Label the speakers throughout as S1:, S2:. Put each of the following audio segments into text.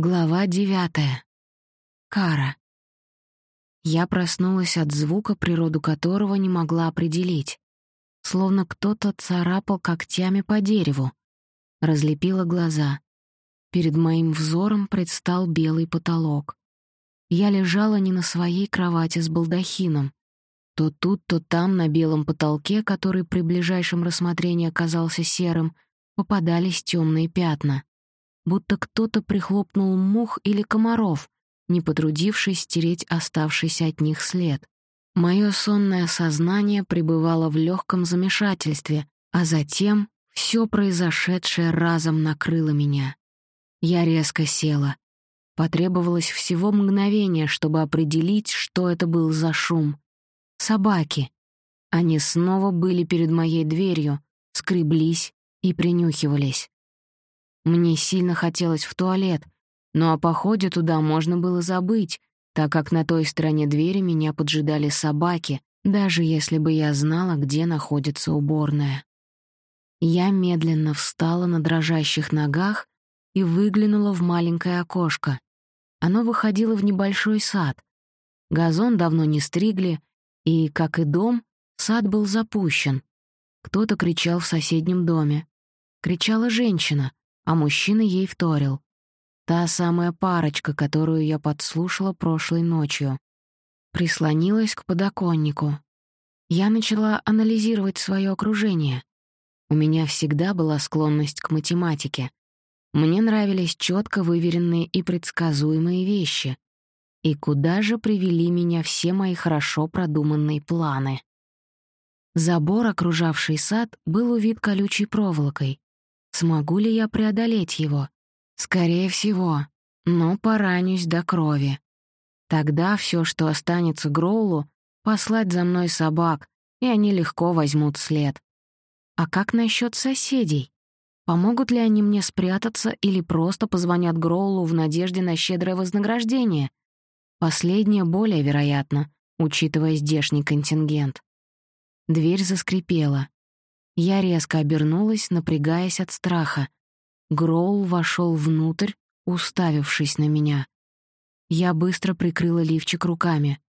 S1: Глава девятая. Кара. Я проснулась от звука, природу которого не могла определить. Словно кто-то царапал когтями по дереву. Разлепила глаза. Перед моим взором предстал белый потолок. Я лежала не на своей кровати с балдахином. То тут, то там на белом потолке, который при ближайшем рассмотрении оказался серым, попадались темные пятна будто кто-то прихлопнул мух или комаров, не потрудившись стереть оставшийся от них след. Мое сонное сознание пребывало в легком замешательстве, а затем все произошедшее разом накрыло меня. Я резко села. Потребовалось всего мгновение, чтобы определить, что это был за шум. Собаки. Они снова были перед моей дверью, скреблись и принюхивались. Мне сильно хотелось в туалет, но о походе туда можно было забыть, так как на той стороне двери меня поджидали собаки, даже если бы я знала, где находится уборная. Я медленно встала на дрожащих ногах и выглянула в маленькое окошко. Оно выходило в небольшой сад. Газон давно не стригли, и, как и дом, сад был запущен. Кто-то кричал в соседнем доме. Кричала женщина, а мужчина ей вторил. Та самая парочка, которую я подслушала прошлой ночью. Прислонилась к подоконнику. Я начала анализировать свое окружение. У меня всегда была склонность к математике. Мне нравились четко выверенные и предсказуемые вещи. И куда же привели меня все мои хорошо продуманные планы? Забор, окружавший сад, был увит колючей проволокой. Смогу ли я преодолеть его? Скорее всего, но поранюсь до крови. Тогда все, что останется Гроулу, послать за мной собак, и они легко возьмут след. А как насчет соседей? Помогут ли они мне спрятаться или просто позвонят Гроулу в надежде на щедрое вознаграждение? Последнее более вероятно, учитывая здешний контингент. Дверь заскрипела. Я резко обернулась, напрягаясь от страха. Гроул вошел внутрь, уставившись на меня. Я быстро прикрыла лифчик руками.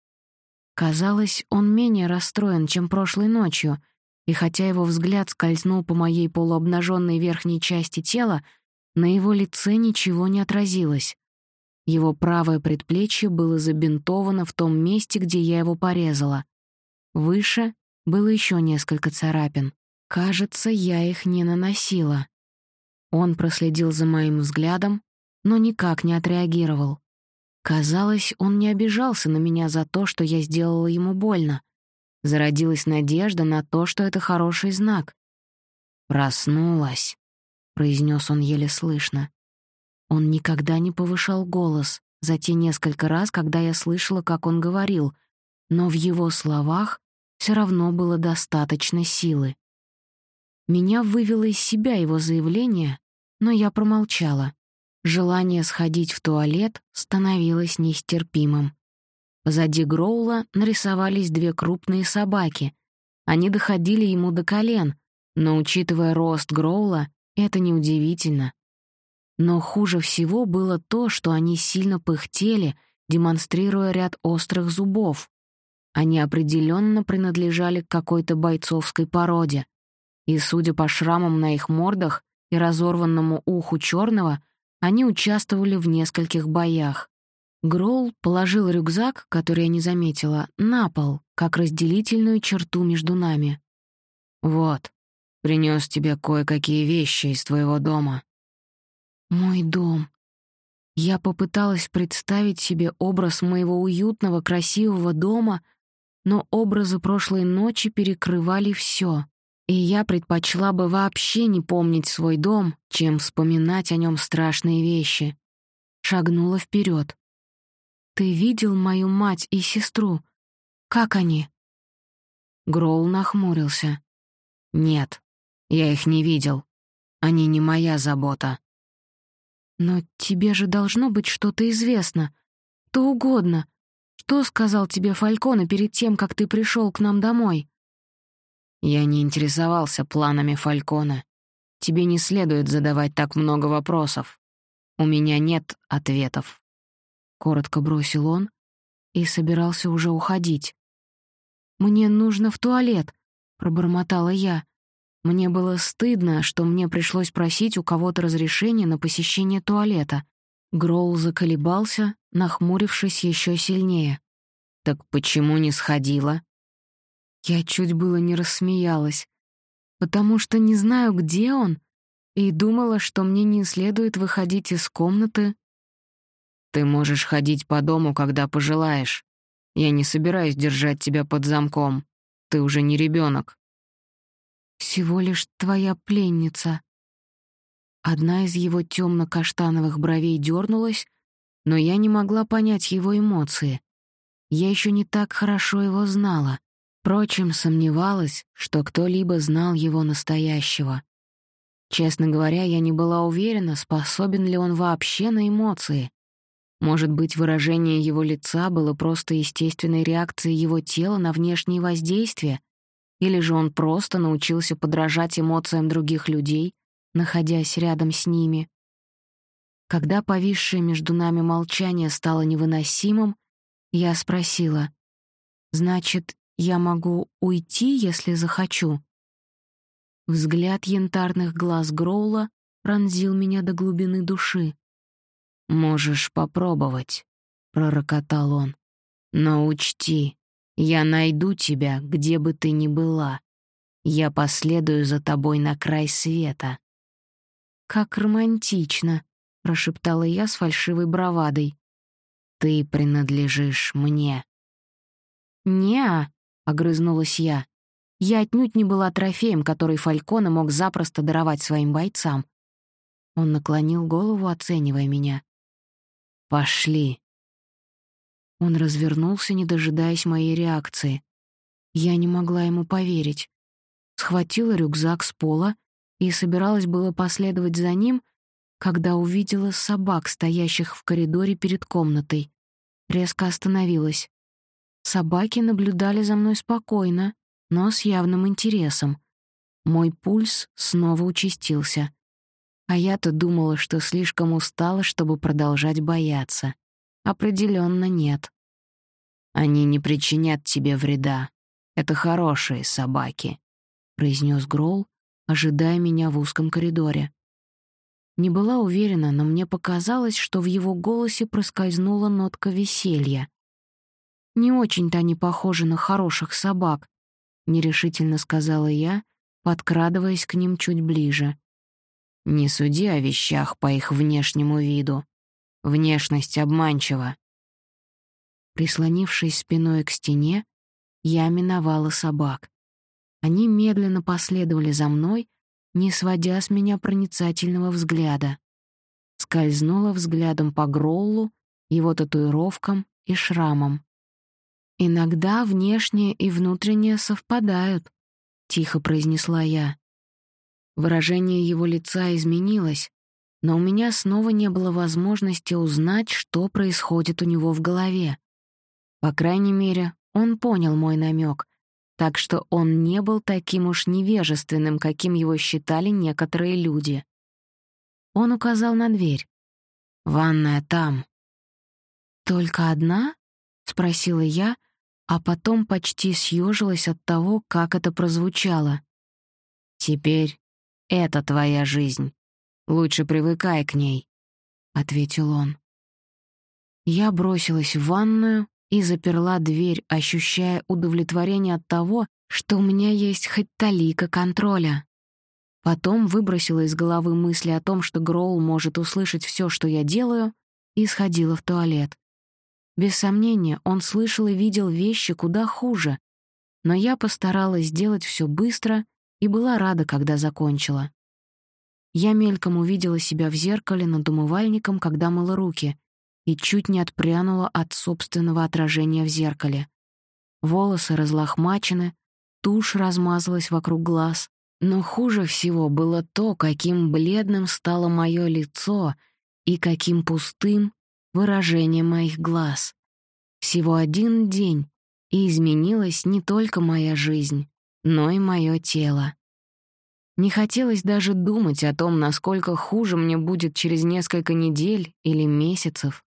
S1: Казалось, он менее расстроен, чем прошлой ночью, и хотя его взгляд скользнул по моей полуобнаженной верхней части тела, на его лице ничего не отразилось. Его правое предплечье было забинтовано в том месте, где я его порезала. Выше было еще несколько царапин. Кажется, я их не наносила. Он проследил за моим взглядом, но никак не отреагировал. Казалось, он не обижался на меня за то, что я сделала ему больно. Зародилась надежда на то, что это хороший знак. «Проснулась», — произнес он еле слышно. Он никогда не повышал голос за те несколько раз, когда я слышала, как он говорил, но в его словах все равно было достаточно силы. Меня вывело из себя его заявление, но я промолчала. Желание сходить в туалет становилось нестерпимым. Позади Гроула нарисовались две крупные собаки. Они доходили ему до колен, но, учитывая рост Гроула, это неудивительно. Но хуже всего было то, что они сильно пыхтели, демонстрируя ряд острых зубов. Они определенно принадлежали к какой-то бойцовской породе и, судя по шрамам на их мордах и разорванному уху черного, они участвовали в нескольких боях. Гролл положил рюкзак, который я не заметила, на пол, как разделительную черту между нами. «Вот, принес тебе кое-какие вещи из твоего дома». «Мой дом». Я попыталась представить себе образ моего уютного, красивого дома, но образы прошлой ночи перекрывали все. И я предпочла бы вообще не помнить свой дом, чем вспоминать о нем страшные вещи. Шагнула вперед. «Ты видел мою мать и сестру? Как они?» Гроул нахмурился. «Нет, я их не видел. Они не моя забота». «Но тебе же должно быть что-то известно. То угодно. Что сказал тебе Фалькона перед тем, как ты пришел к нам домой?» Я не интересовался планами Фалькона. Тебе не следует задавать так много вопросов. У меня нет ответов. Коротко бросил он и собирался уже уходить. «Мне нужно в туалет», — пробормотала я. Мне было стыдно, что мне пришлось просить у кого-то разрешения на посещение туалета. Гроул заколебался, нахмурившись еще сильнее. «Так почему не сходила?» Я чуть было не рассмеялась, потому что не знаю, где он, и думала, что мне не следует выходить из комнаты. «Ты можешь ходить по дому, когда пожелаешь. Я не собираюсь держать тебя под замком. Ты уже не ребенок. Всего лишь твоя пленница. Одна из его темно-каштановых бровей дернулась, но я не могла понять его эмоции. Я еще не так хорошо его знала. Впрочем, сомневалась, что кто-либо знал его настоящего. Честно говоря, я не была уверена, способен ли он вообще на эмоции. Может быть, выражение его лица было просто естественной реакцией его тела на внешние воздействия, или же он просто научился подражать эмоциям других людей, находясь рядом с ними. Когда повисшее между нами молчание стало невыносимым, я спросила, «Значит, я могу уйти, если захочу?» Взгляд янтарных глаз Гроула пронзил меня до глубины души. «Можешь попробовать», — пророкотал он. «Но учти, я найду тебя, где бы ты ни была. Я последую за тобой на край света». «Как романтично», — прошептала я с фальшивой бравадой. «Ты принадлежишь мне». «Не-а», огрызнулась я. Я отнюдь не была трофеем, который Фалькона мог запросто даровать своим бойцам. Он наклонил голову, оценивая меня. «Пошли». Он развернулся, не дожидаясь моей реакции. Я не могла ему поверить. Схватила рюкзак с пола и собиралась было последовать за ним, когда увидела собак, стоящих в коридоре перед комнатой. Резко остановилась. Собаки наблюдали за мной спокойно, но с явным интересом. Мой пульс снова участился. А я-то думала, что слишком устала, чтобы продолжать бояться. Определенно нет. Они не причинят тебе вреда. Это хорошие собаки, произнес Грол, ожидая меня в узком коридоре. Не была уверена, но мне показалось, что в его голосе проскользнула нотка веселья. Не очень-то они похожи на хороших собак, нерешительно сказала я, подкрадываясь к ним чуть ближе. Не суди о вещах по их внешнему виду. Внешность обманчива. Прислонившись спиной к стене, я миновала собак. Они медленно последовали за мной, не сводя с меня проницательного взгляда. Скользнула взглядом по Гроллу, его татуировкам и шрамам. «Иногда внешнее и внутреннее совпадают», — тихо произнесла я. Выражение его лица изменилось, но у меня снова не было возможности узнать, что происходит у него в голове. По крайней мере, он понял мой намек, так что он не был таким уж невежественным, каким его считали некоторые люди. Он указал на дверь. «Ванная там». «Только одна?» — спросила я, а потом почти съежилась от того, как это прозвучало. «Теперь это твоя жизнь. Лучше привыкай к ней», — ответил он. Я бросилась в ванную и заперла дверь, ощущая удовлетворение от того, что у меня есть хоть талика контроля. Потом выбросила из головы мысли о том, что Гроул может услышать все, что я делаю, и сходила в туалет. Без сомнения, он слышал и видел вещи куда хуже, но я постаралась сделать все быстро и была рада, когда закончила. Я мельком увидела себя в зеркале над умывальником, когда мыла руки, и чуть не отпрянула от собственного отражения в зеркале. Волосы разлохмачены, тушь размазалась вокруг глаз, но хуже всего было то, каким бледным стало мое лицо и каким пустым выражение моих глаз. Всего один день, и изменилась не только моя жизнь, но и мое тело. Не хотелось даже думать о том, насколько хуже мне будет через несколько недель или месяцев.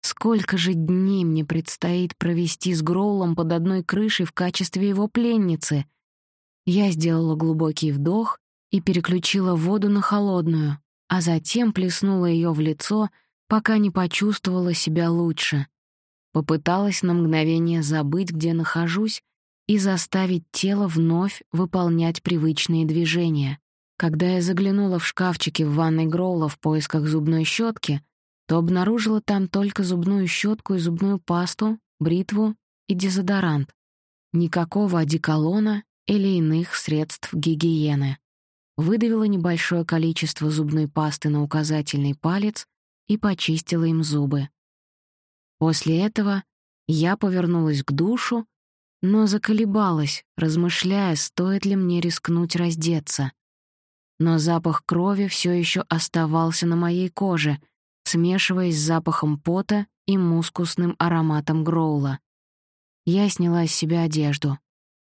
S1: Сколько же дней мне предстоит провести с Гроулом под одной крышей в качестве его пленницы? Я сделала глубокий вдох и переключила воду на холодную, а затем плеснула ее в лицо, пока не почувствовала себя лучше. Попыталась на мгновение забыть, где нахожусь, и заставить тело вновь выполнять привычные движения. Когда я заглянула в шкафчики в ванной Гроула в поисках зубной щетки, то обнаружила там только зубную щетку и зубную пасту, бритву и дезодорант. Никакого одеколона или иных средств гигиены. Выдавила небольшое количество зубной пасты на указательный палец и почистила им зубы. После этого я повернулась к душу но заколебалась, размышляя, стоит ли мне рискнуть раздеться. Но запах крови все еще оставался на моей коже, смешиваясь с запахом пота и мускусным ароматом гроула. Я сняла с себя одежду.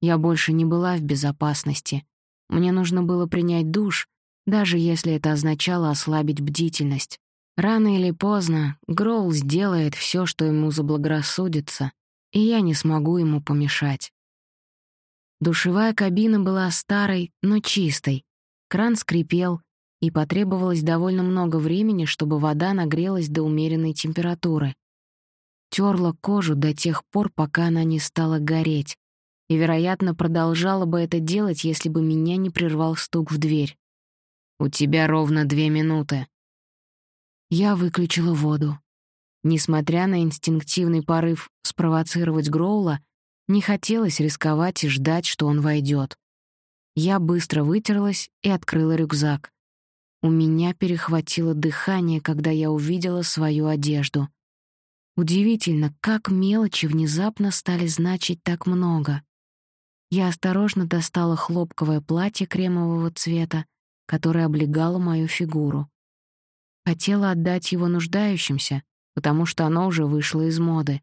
S1: Я больше не была в безопасности. Мне нужно было принять душ, даже если это означало ослабить бдительность. Рано или поздно Гроул сделает все, что ему заблагорассудится, и я не смогу ему помешать. Душевая кабина была старой, но чистой. Кран скрипел, и потребовалось довольно много времени, чтобы вода нагрелась до умеренной температуры. Терла кожу до тех пор, пока она не стала гореть, и, вероятно, продолжала бы это делать, если бы меня не прервал стук в дверь. «У тебя ровно две минуты». Я выключила воду. Несмотря на инстинктивный порыв спровоцировать Гроула, не хотелось рисковать и ждать, что он войдет. Я быстро вытерлась и открыла рюкзак. У меня перехватило дыхание, когда я увидела свою одежду. Удивительно, как мелочи внезапно стали значить так много. Я осторожно достала хлопковое платье кремового цвета, которое облегало мою фигуру. Хотела отдать его нуждающимся, потому что оно уже вышло из моды.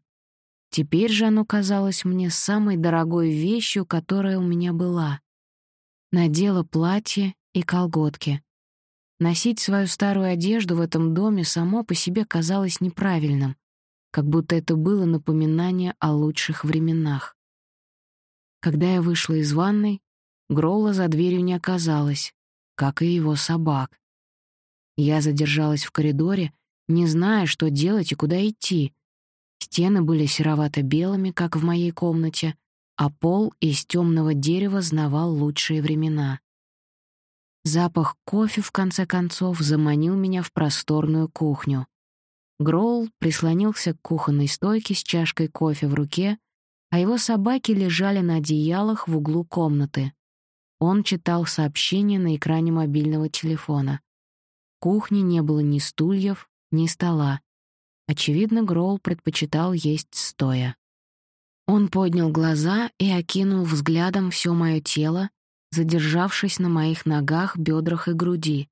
S1: Теперь же оно казалось мне самой дорогой вещью, которая у меня была. Надела платье и колготки. Носить свою старую одежду в этом доме само по себе казалось неправильным, как будто это было напоминание о лучших временах. Когда я вышла из ванной, Гролла за дверью не оказалось, как и его собак. Я задержалась в коридоре, не зная, что делать и куда идти. Стены были серовато-белыми, как в моей комнате, а пол из темного дерева знавал лучшие времена. Запах кофе, в конце концов, заманил меня в просторную кухню. Гроул прислонился к кухонной стойке с чашкой кофе в руке, а его собаки лежали на одеялах в углу комнаты. Он читал сообщение на экране мобильного телефона. Кухне не было ни стульев, ни стола. Очевидно, Гроул предпочитал есть стоя. Он поднял глаза и окинул взглядом все мое тело, задержавшись на моих ногах, бедрах и груди.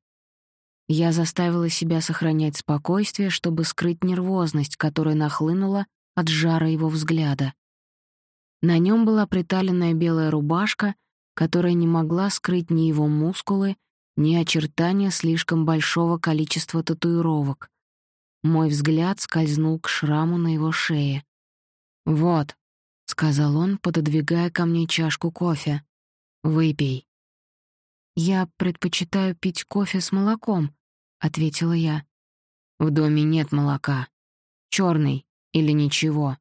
S1: Я заставила себя сохранять спокойствие, чтобы скрыть нервозность, которая нахлынула от жара его взгляда. На нем была приталенная белая рубашка, которая не могла скрыть ни его мускулы, ни очертания слишком большого количества татуировок. Мой взгляд скользнул к шраму на его шее. «Вот», — сказал он, пододвигая ко мне чашку кофе. «Выпей». «Я предпочитаю пить кофе с молоком», — ответила я. «В доме нет молока. Черный или ничего».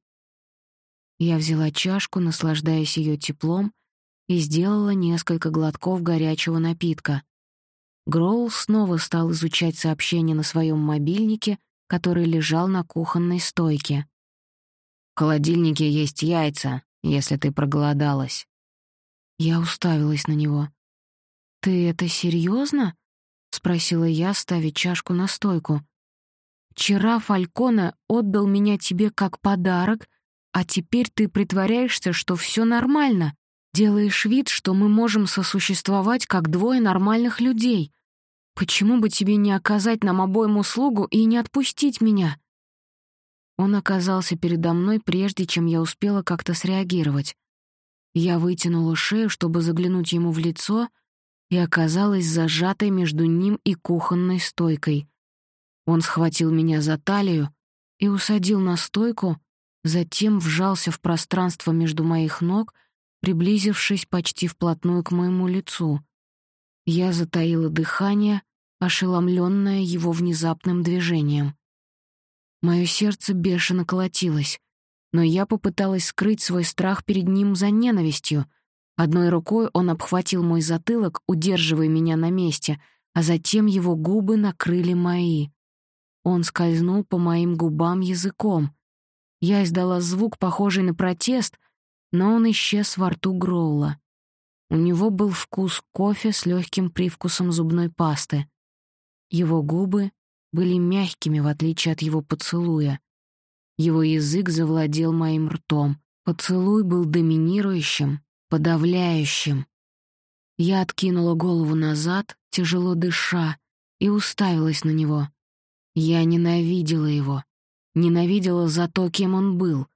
S1: Я взяла чашку, наслаждаясь ее теплом, и сделала несколько глотков горячего напитка. Гроул снова стал изучать сообщения на своем мобильнике, который лежал на кухонной стойке. «В холодильнике есть яйца, если ты проголодалась». Я уставилась на него. «Ты это серьезно? спросила я, ставя чашку на стойку. «Вчера Фальконе отдал меня тебе как подарок, а теперь ты притворяешься, что все нормально, делаешь вид, что мы можем сосуществовать как двое нормальных людей. Почему бы тебе не оказать нам обоим услугу и не отпустить меня?» Он оказался передо мной, прежде чем я успела как-то среагировать. Я вытянула шею, чтобы заглянуть ему в лицо, и оказалась зажатой между ним и кухонной стойкой. Он схватил меня за талию и усадил на стойку, затем вжался в пространство между моих ног, приблизившись почти вплотную к моему лицу. Я затаила дыхание, ошеломленная его внезапным движением. Мое сердце бешено колотилось, но я попыталась скрыть свой страх перед ним за ненавистью. Одной рукой он обхватил мой затылок, удерживая меня на месте, а затем его губы накрыли мои. Он скользнул по моим губам языком. Я издала звук, похожий на протест, но он исчез во рту Гроула. У него был вкус кофе с легким привкусом зубной пасты. Его губы были мягкими, в отличие от его поцелуя. Его язык завладел моим ртом. Поцелуй был доминирующим, подавляющим. Я откинула голову назад, тяжело дыша, и уставилась на него. Я ненавидела его. Ненавидела за то, кем он был.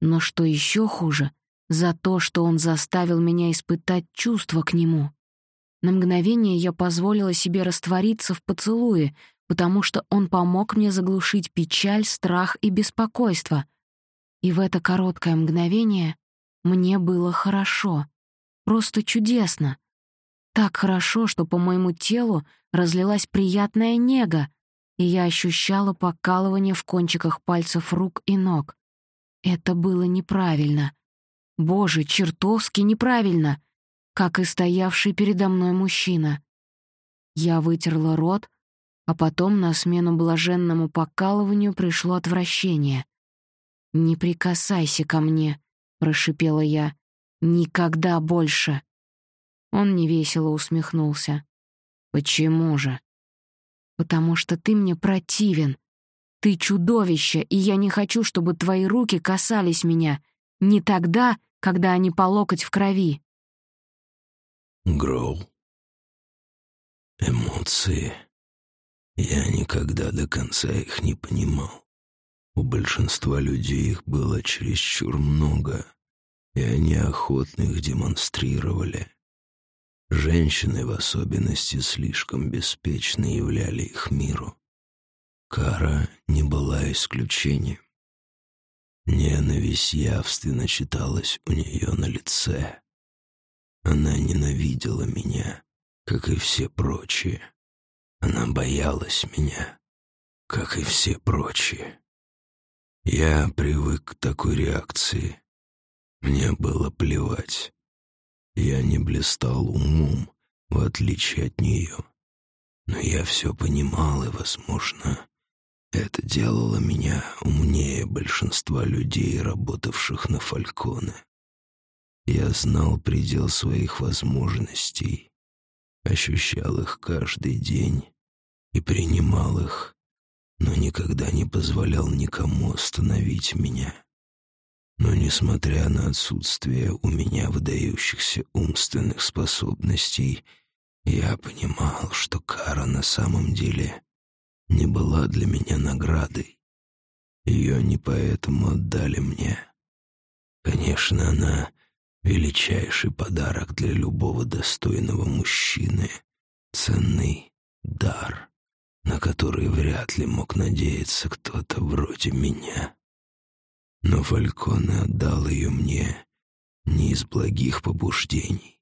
S1: Но что еще хуже, за то, что он заставил меня испытать чувства к нему. На мгновение я позволила себе раствориться в поцелуе, потому что он помог мне заглушить печаль, страх и беспокойство. И в это короткое мгновение мне было хорошо. Просто чудесно. Так хорошо, что по моему телу разлилась приятная нега, и я ощущала покалывание в кончиках пальцев рук и ног. Это было неправильно. Боже, чертовски неправильно, как и стоявший передо мной мужчина. Я вытерла рот, а потом на смену блаженному покалыванию пришло отвращение. «Не прикасайся ко мне», — прошипела я. «Никогда больше». Он невесело усмехнулся. «Почему же?» «Потому что ты мне противен. Ты чудовище, и я не хочу, чтобы твои руки касались меня. Не тогда, когда они по локоть в крови».
S2: Гроу. Эмоции я никогда до конца их не понимал. У большинства людей их было чересчур много, и они охотно их демонстрировали. Женщины в особенности слишком беспечно являли их миру. Кара не была исключением. Ненависть явственно читалась у нее на лице. Она ненавидела меня, как и все прочие. Она боялась меня, как и все прочие. Я привык к такой реакции. Мне было плевать. Я не блистал умом, в отличие от нее. Но я все понимал, и, возможно, это делало меня умнее большинства людей, работавших на Фальконе. Я знал предел своих возможностей, ощущал их каждый день и принимал их, но никогда не позволял никому остановить меня. Но, несмотря на отсутствие у меня выдающихся умственных способностей, я понимал, что кара на самом деле не была для меня наградой. Ее не поэтому отдали мне. Конечно, она — величайший подарок для любого достойного мужчины, ценный дар на который вряд ли мог надеяться кто-то вроде меня. Но Фальконе отдал ее мне не из благих побуждений.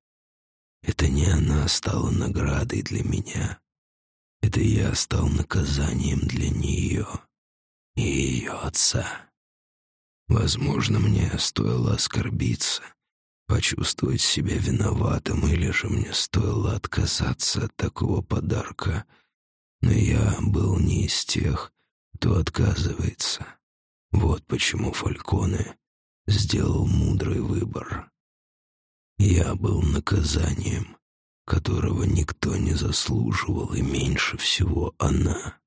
S2: Это не она стала наградой для меня. Это я стал наказанием для нее и ее отца. Возможно, мне стоило оскорбиться, почувствовать себя виноватым, или же мне стоило отказаться от такого подарка — но я был не из тех, кто отказывается. Вот почему Фальконе сделал мудрый выбор. Я был наказанием, которого никто не заслуживал, и меньше всего она.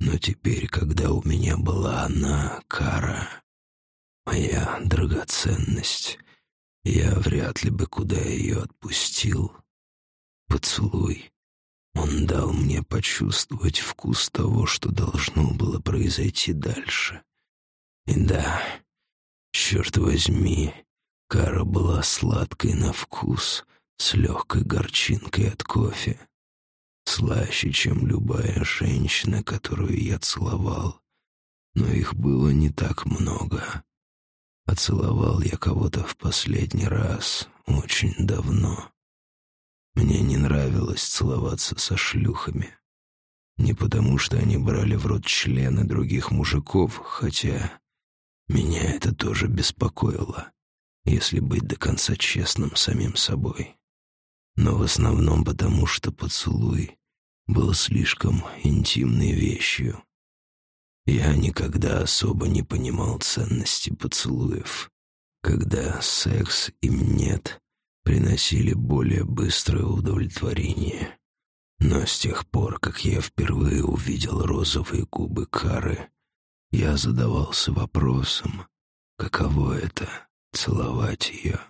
S2: Но теперь, когда у меня была она, Кара, моя драгоценность, я вряд ли бы куда ее отпустил. Поцелуй он дал мне почувствовать вкус того, что должно было произойти дальше. И да, черт возьми, кара была сладкой на вкус, с легкой горчинкой от кофе. Слаще, чем любая женщина, которую я целовал. Но их было не так много. А я кого-то в последний раз очень давно. Мне не нравилось целоваться со шлюхами. Не потому, что они брали в рот члены других мужиков, хотя меня это тоже беспокоило, если быть до конца честным самим собой. Но в основном потому, что поцелуй был слишком интимной вещью. Я никогда особо не понимал ценности поцелуев, когда секс и нет приносили более быстрое удовлетворение. Но с тех пор, как я впервые увидел розовые губы Кары, я задавался вопросом, каково это — целовать ее.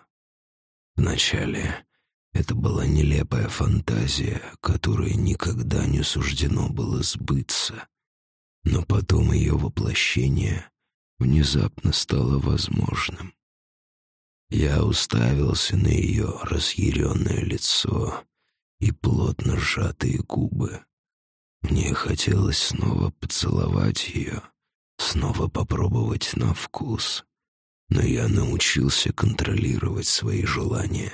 S2: Вначале это была нелепая фантазия, которой никогда не суждено было сбыться, но потом ее воплощение внезапно стало возможным. Я уставился на ее разъяренное лицо и плотно сжатые губы. Мне хотелось снова поцеловать ее, снова попробовать на вкус. Но я научился контролировать свои желания.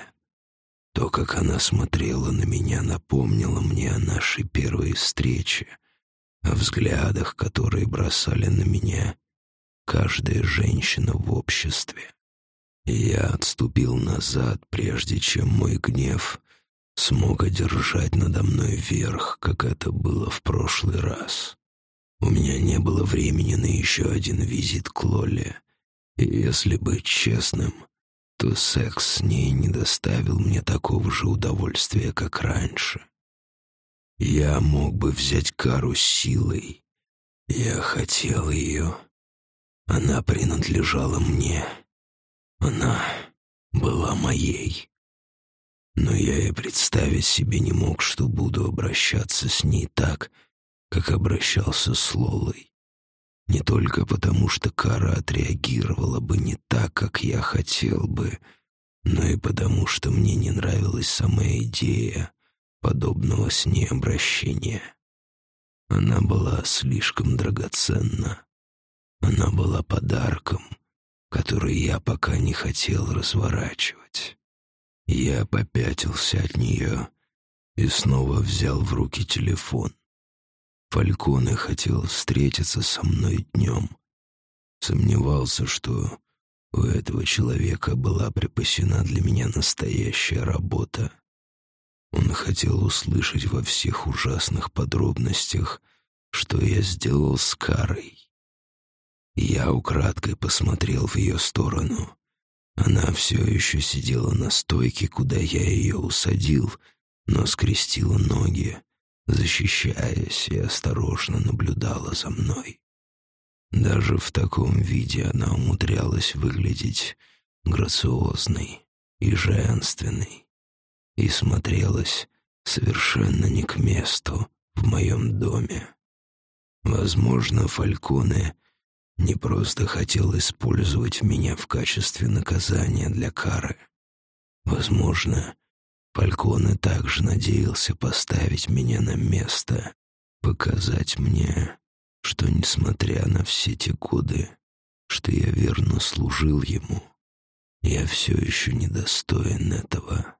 S2: То, как она смотрела на меня, напомнило мне о нашей первой встрече, о взглядах, которые бросали на меня каждая женщина в обществе. Я отступил назад, прежде чем мой гнев смог одержать надо мной верх, как это было в прошлый раз. У меня не было времени на еще один визит к Лоле, и если быть честным, то секс с ней не доставил мне такого же удовольствия, как раньше. Я мог бы взять Кару силой. Я хотел ее. Она принадлежала мне. Она была моей но я и представить себе не мог, что буду обращаться с ней так, как обращался с Лолой. Не только потому, что Кара отреагировала бы не так, как я хотел бы, но и потому, что мне не нравилась сама идея подобного с ней обращения. Она была слишком драгоценна. Она была подарком, который я пока не хотел разворачивать. Я попятился от нее и снова взял в руки телефон. Фальконе хотел встретиться со мной днем. Сомневался, что у этого человека была припасена для меня настоящая работа. Он хотел услышать во всех ужасных подробностях, что я сделал с Карой. Я украдкой посмотрел в ее сторону она все еще сидела на стойке, куда я ее усадил, но скрестила ноги, защищаясь и осторожно наблюдала за мной. Даже в таком виде она умудрялась выглядеть грациозной и женственной и смотрелась совершенно не к месту в моем доме. Возможно, Фальконе не просто хотел использовать меня в качестве наказания для кары. Возможно, Фальконе также надеялся поставить меня на место, показать мне, что, несмотря на все те годы, что я верно служил ему, я все еще недостоин этого.